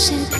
Shut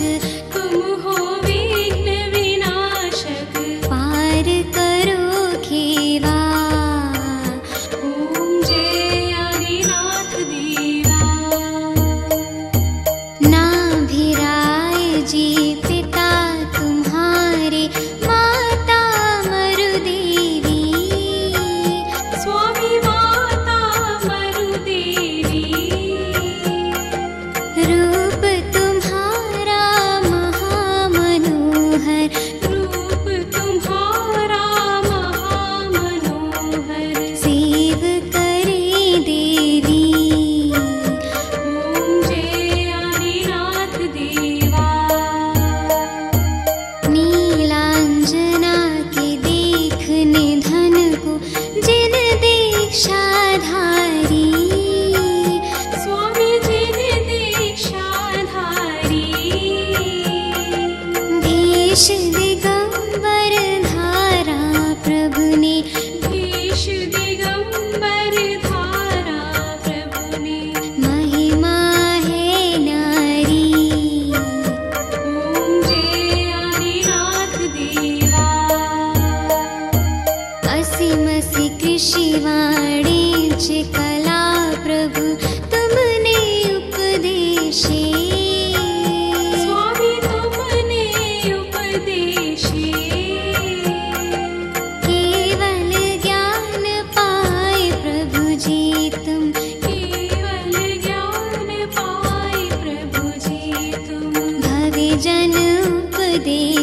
the